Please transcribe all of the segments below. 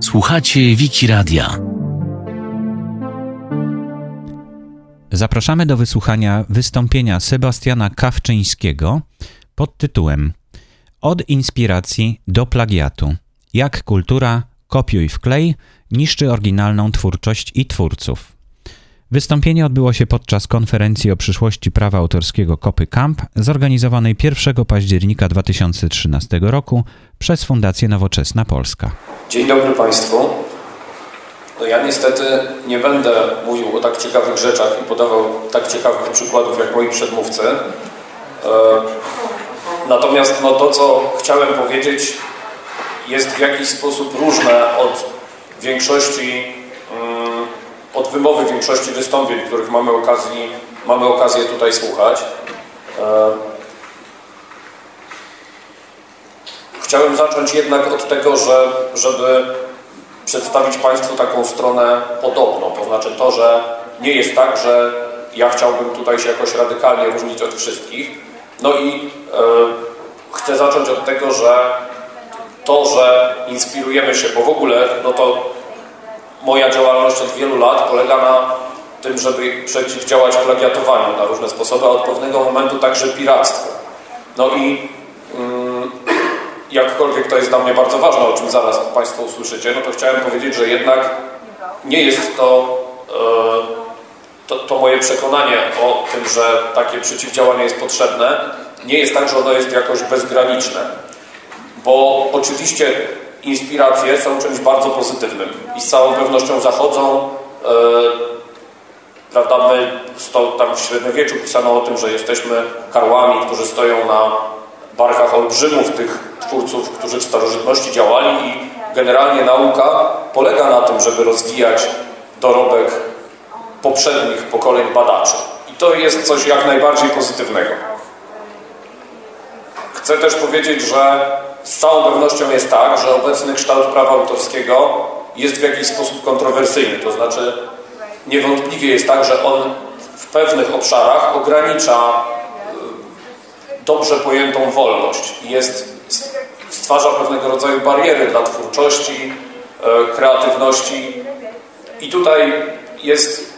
Słuchacie Wiki Radia. Zapraszamy do wysłuchania wystąpienia Sebastiana Kawczyńskiego pod tytułem Od inspiracji do plagiatu. Jak kultura kopiuj wklej niszczy oryginalną twórczość i twórców. Wystąpienie odbyło się podczas konferencji o przyszłości prawa autorskiego Kopy Camp, zorganizowanej 1 października 2013 roku przez Fundację Nowoczesna Polska. Dzień dobry Państwu. No ja niestety nie będę mówił o tak ciekawych rzeczach i podawał tak ciekawych przykładów jak moi przedmówcy. E, natomiast no, to, co chciałem powiedzieć, jest w jakiś sposób różne od większości, mm, od wymowy większości wystąpień, których mamy, okazji, mamy okazję tutaj słuchać. E, chciałem zacząć jednak od tego, że, żeby przedstawić Państwu taką stronę podobną. To znaczy to, że nie jest tak, że ja chciałbym tutaj się jakoś radykalnie różnić od wszystkich. No i e, chcę zacząć od tego, że to, że inspirujemy się, bo w ogóle no to moja działalność od wielu lat polega na tym, żeby przeciwdziałać plagiatowaniu na różne sposoby, a od pewnego momentu także piractwu. No i mm, jakkolwiek to jest dla mnie bardzo ważne, o czym zaraz Państwo usłyszycie, no to chciałem powiedzieć, że jednak nie jest to, e, to, to, moje przekonanie o tym, że takie przeciwdziałanie jest potrzebne, nie jest tak, że ono jest jakoś bezgraniczne. Bo oczywiście inspiracje są czymś bardzo pozytywnym i z całą pewnością zachodzą. E, prawda, my sto, tam w średniowieczu pisano o tym, że jesteśmy karłami, którzy stoją na barkach olbrzymów tych twórców, którzy w starożytności działali i generalnie nauka polega na tym, żeby rozwijać dorobek poprzednich pokoleń badaczy. I to jest coś jak najbardziej pozytywnego. Chcę też powiedzieć, że z całą pewnością jest tak, że obecny kształt prawa autorskiego jest w jakiś sposób kontrowersyjny. To znaczy niewątpliwie jest tak, że on w pewnych obszarach ogranicza y, dobrze pojętą wolność i jest, stwarza pewnego rodzaju bariery dla twórczości, y, kreatywności. I tutaj jest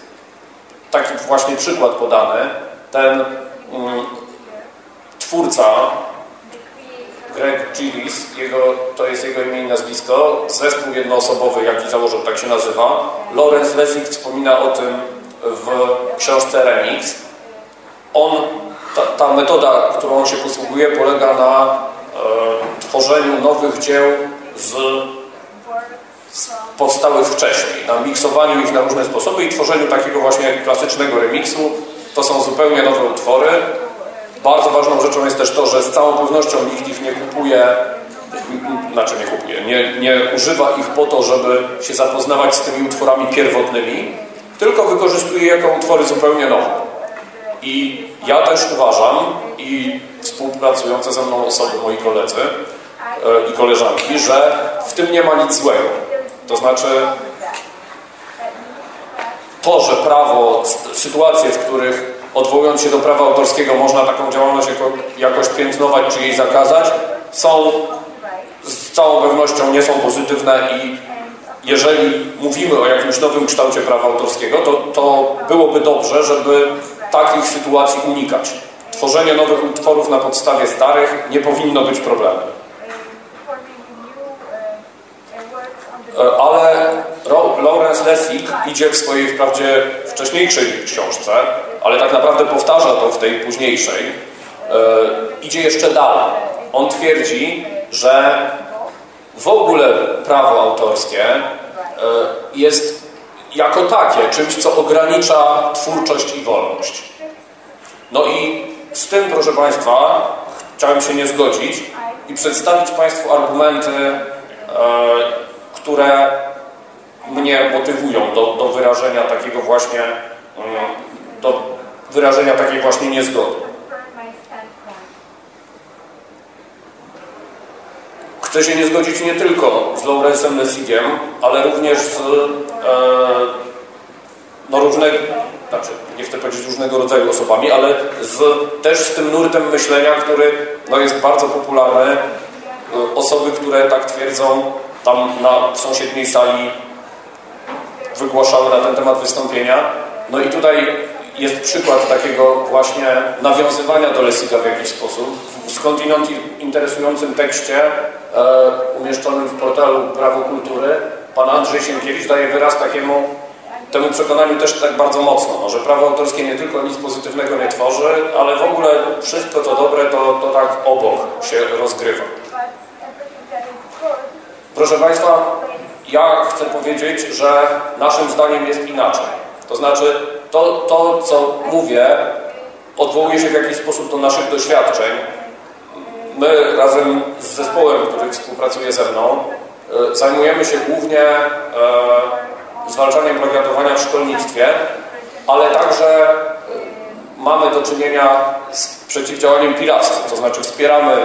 taki właśnie przykład podany. Ten mm, twórca Greg Gillis, jego, to jest jego imię i nazwisko, zespół jednoosobowy, jaki założył, tak się nazywa. Lawrence Lessig wspomina o tym w książce Remix. On, ta, ta metoda, którą on się posługuje, polega na e, tworzeniu nowych dzieł z, z powstałych wcześniej, na miksowaniu ich na różne sposoby i tworzeniu takiego właśnie klasycznego remiksu. To są zupełnie nowe utwory, bardzo ważną rzeczą jest też to, że z całą pewnością nikt ich nie kupuje, znaczy nie kupuje, nie, nie używa ich po to, żeby się zapoznawać z tymi utworami pierwotnymi, tylko wykorzystuje je jako utwory zupełnie nowe. I ja też uważam i współpracujące ze mną osoby, moi koledzy e, i koleżanki, że w tym nie ma nic złego. To znaczy to, że prawo, sytuacje, w których odwołując się do prawa autorskiego, można taką działalność jako, jakoś piętnować czy jej zakazać, są z całą pewnością nie są pozytywne i jeżeli mówimy o jakimś nowym kształcie prawa autorskiego, to, to byłoby dobrze, żeby takich sytuacji unikać. Tworzenie nowych utworów na podstawie starych nie powinno być problemem. Ale Lawrence Lessig idzie w swojej wprawdzie wcześniejszej książce, ale tak naprawdę powtarza to w tej późniejszej, e, idzie jeszcze dalej. On twierdzi, że w ogóle prawo autorskie e, jest jako takie czymś, co ogranicza twórczość i wolność. No i z tym, proszę Państwa, chciałem się nie zgodzić i przedstawić Państwu argumenty, które mnie motywują do, do wyrażenia takiego właśnie, mm, wyrażenia takiej właśnie niezgody. Chcę się nie zgodzić nie tylko z Lawrence'em Lessigiem, ale również z e, no różnego, znaczy nie chcę powiedzieć różnego rodzaju osobami, ale z, też z tym nurtem myślenia, który no, jest bardzo popularny osoby, które tak twierdzą, tam na sąsiedniej sali wygłaszały na ten temat wystąpienia. No i tutaj jest przykład takiego właśnie nawiązywania do Lessiga w jakiś sposób. W skądinąd interesującym tekście e, umieszczonym w portalu Prawo Kultury pan Andrzej Sienkiewicz daje wyraz takiemu temu przekonaniu też tak bardzo mocno, no, że prawo autorskie nie tylko nic pozytywnego nie tworzy, ale w ogóle wszystko co dobre to, to tak obok się rozgrywa. Proszę Państwa, ja chcę powiedzieć, że naszym zdaniem jest inaczej. To znaczy, to, to co mówię, odwołuje się w jakiś sposób do naszych doświadczeń. My razem z zespołem, który współpracuje ze mną, e, zajmujemy się głównie e, zwalczaniem plagiatowania w szkolnictwie, ale także e, mamy do czynienia z przeciwdziałaniem piractwu, to znaczy wspieramy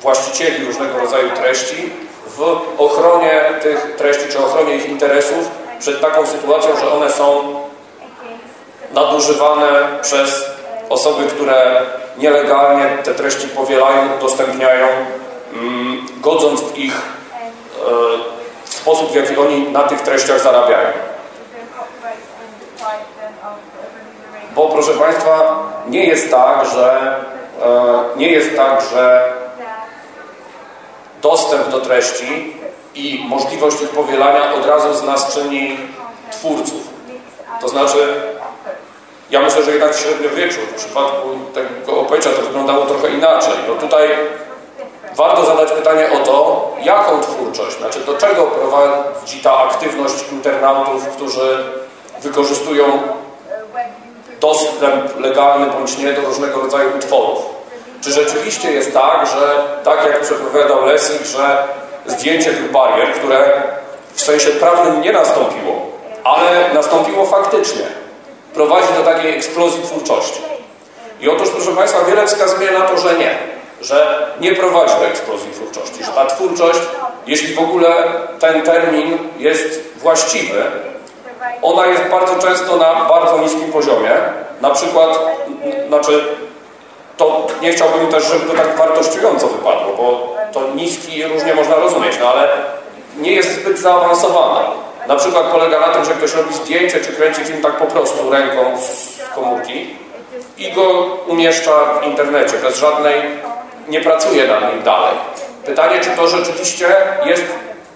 właścicieli różnego rodzaju treści w ochronie tych treści czy ochronie ich interesów przed taką sytuacją, że one są nadużywane przez osoby, które nielegalnie te treści powielają, udostępniają, mm, godząc w ich e, w sposób, w jaki oni na tych treściach zarabiają. Bo proszę Państwa, nie jest tak, że e, nie jest tak, że dostęp do treści i możliwość ich powielania od razu z nas czyni twórców. To znaczy, ja myślę, że jednak w średniowieczu, w przypadku tego opejcza to wyglądało trochę inaczej. No tutaj warto zadać pytanie o to, jaką twórczość, znaczy do czego prowadzi ta aktywność internautów, którzy wykorzystują dostęp legalny bądź nie do różnego rodzaju utworów. Czy rzeczywiście jest tak, że tak jak przepowiadał Lessing, że zdjęcie tych barier, które w sensie prawnym nie nastąpiło, ale nastąpiło faktycznie, prowadzi do takiej eksplozji twórczości. I otóż, proszę Państwa, wiele wskazuje na to, że nie że nie prowadzi do eksplozji twórczości, że ta twórczość, jeśli w ogóle ten termin jest właściwy, ona jest bardzo często na bardzo niskim poziomie. Na przykład, znaczy, to nie chciałbym też, żeby to tak wartościująco wypadło, bo to niski różnie można rozumieć, no ale nie jest zbyt zaawansowana. Na przykład polega na tym, że ktoś robi zdjęcie, czy kręci film tak po prostu ręką z komórki i go umieszcza w internecie bez żadnej nie pracuje nad nim dalej. Pytanie, czy to rzeczywiście jest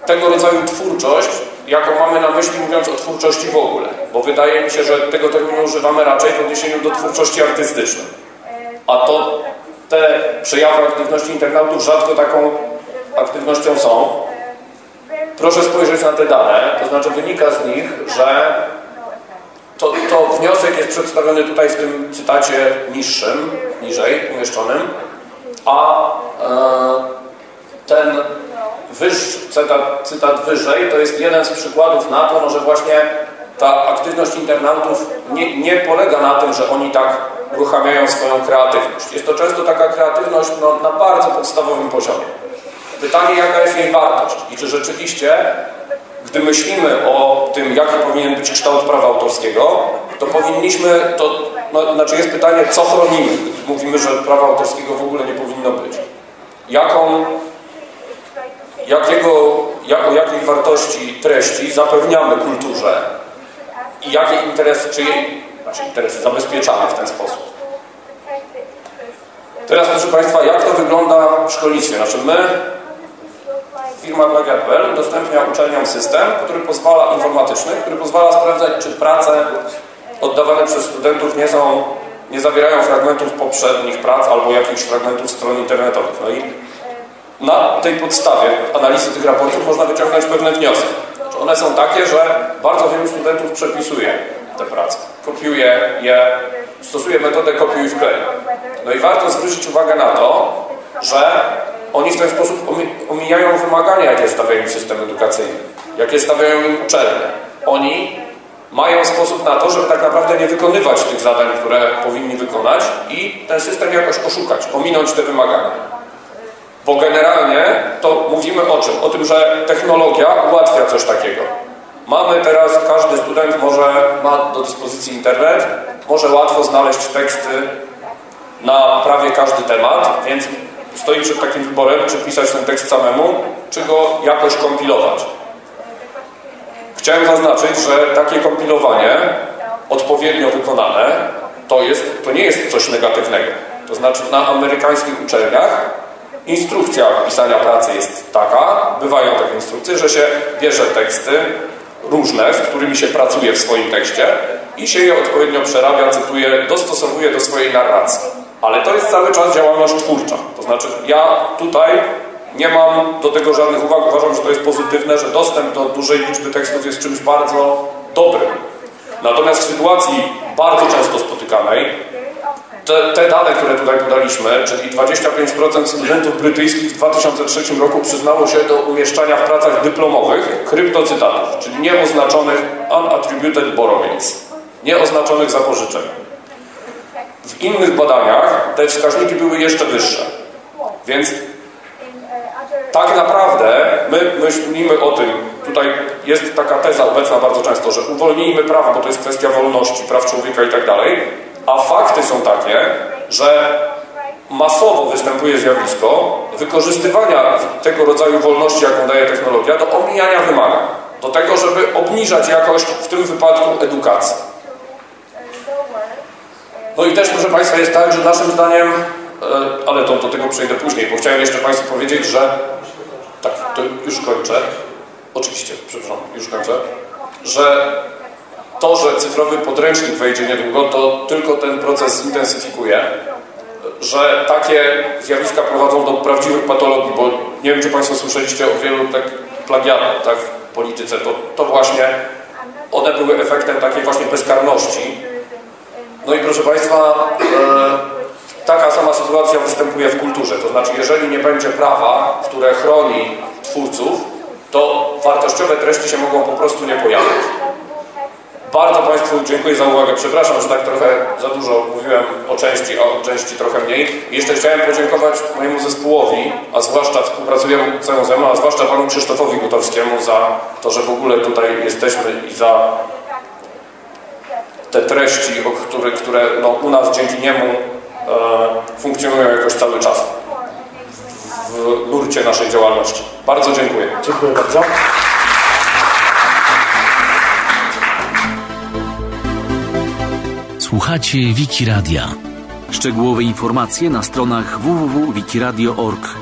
tego rodzaju twórczość, jaką mamy na myśli mówiąc o twórczości w ogóle. Bo wydaje mi się, że tego terminu używamy raczej w odniesieniu do twórczości artystycznej. A to te przejawy aktywności internautów rzadko taką aktywnością są. Proszę spojrzeć na te dane, to znaczy wynika z nich, że to, to wniosek jest przedstawiony tutaj w tym cytacie niższym, niżej umieszczonym, a e, ten wyż, cytat, cytat wyżej to jest jeden z przykładów na to, no, że właśnie ta aktywność internautów nie, nie polega na tym, że oni tak uruchamiają swoją kreatywność. Jest to często taka kreatywność no, na bardzo podstawowym poziomie. Pytanie, jaka jest jej wartość i czy rzeczywiście, gdy myślimy o tym, jaki powinien być kształt prawa autorskiego, to powinniśmy, to no, znaczy jest pytanie, co chronimy. Mówimy, że prawa autorskiego w ogóle nie powinno być. Jaką, jakiego, jak, o jakiej wartości treści zapewniamy kulturze i jakie interesy, czy jej znaczy interesy zabezpieczamy w ten sposób. Teraz, proszę Państwa, jak to wygląda w szkolnictwie? Znaczy my, firma Plagiat.pl udostępnia uczelniom system, który pozwala, informatyczny, który pozwala sprawdzać, czy prace oddawane przez studentów nie są, nie zawierają fragmentów poprzednich prac albo jakichś fragmentów stron internetowych. No i na tej podstawie analizy tych raportów można wyciągnąć pewne wnioski. One są takie, że bardzo wielu studentów przepisuje te prace, kopiuje je, stosuje metodę kopiuj i wklej. No i warto zwrócić uwagę na to, że oni w ten sposób omijają wymagania, jakie stawiają im system edukacyjny, jakie stawiają im uczelnie. Oni mają sposób na to, żeby tak naprawdę nie wykonywać tych zadań, które powinni wykonać i ten system jakoś oszukać, ominąć te wymagania. Bo generalnie to mówimy o czym? O tym, że technologia ułatwia coś takiego. Mamy teraz, każdy student może, ma do dyspozycji internet, może łatwo znaleźć teksty na prawie każdy temat, więc stoi przed takim wyborem, czy pisać ten tekst samemu, czy go jakoś kompilować. Chciałem zaznaczyć, że takie kompilowanie odpowiednio wykonane to, jest, to nie jest coś negatywnego. To znaczy na amerykańskich uczelniach instrukcja pisania pracy jest taka, bywają takie instrukcje, że się bierze teksty różne, z którymi się pracuje w swoim tekście i się je odpowiednio przerabia, cytuje, dostosowuje do swojej narracji. Ale to jest cały czas działalność twórcza. To znaczy ja tutaj nie mam do tego żadnych uwag. Uważam, że to jest pozytywne, że dostęp do dużej liczby tekstów jest czymś bardzo dobrym. Natomiast w sytuacji bardzo często spotykanej, te, te, dane, które tutaj podaliśmy, czyli 25% studentów brytyjskich w 2003 roku przyznało się do umieszczania w pracach dyplomowych kryptocytatów, czyli nieoznaczonych unattributed borrowings, nieoznaczonych zapożyczeń. W innych badaniach te wskaźniki były jeszcze wyższe. Więc tak naprawdę my myślimy o tym, tutaj jest taka teza obecna bardzo często, że uwolnijmy prawo, bo to jest kwestia wolności, praw człowieka i tak dalej, a fakty są takie, że masowo występuje zjawisko wykorzystywania tego rodzaju wolności, jaką daje technologia, do omijania wymagań. Do tego, żeby obniżać jakość, w tym wypadku, edukacji. No i też, proszę Państwa, jest tak, że naszym zdaniem, e, ale to, do tego przejdę później, bo chciałem jeszcze Państwu powiedzieć, że tak, to już kończę. Oczywiście, przepraszam, już kończę. Że to, że cyfrowy podręcznik wejdzie niedługo, to tylko ten proces zintensyfikuje, że takie zjawiska prowadzą do prawdziwych patologii, bo nie wiem, czy Państwo słyszeliście o wielu tak plagiatach tak, w polityce, to, to właśnie one były efektem takiej właśnie bezkarności. No i proszę Państwa, e, taka sama sytuacja występuje w kulturze, to znaczy jeżeli nie będzie prawa, które chroni twórców, to wartościowe treści się mogą po prostu nie pojawić. Bardzo Państwu dziękuję za uwagę. Przepraszam, że tak trochę za dużo mówiłem o części, a o części trochę mniej. Jeszcze chciałem podziękować mojemu zespołowi, a zwłaszcza współpracującemu ze mną, a zwłaszcza panu Krzysztofowi Gutowskiemu za to, że w ogóle tutaj jesteśmy i za te treści, które, które no, u nas dzięki niemu e, funkcjonują jakoś cały czas w nurcie naszej działalności. Bardzo dziękuję. Dziękuję bardzo. Słuchacie Wiki Radia. Szczegółowe informacje na stronach www.wikiradio.org.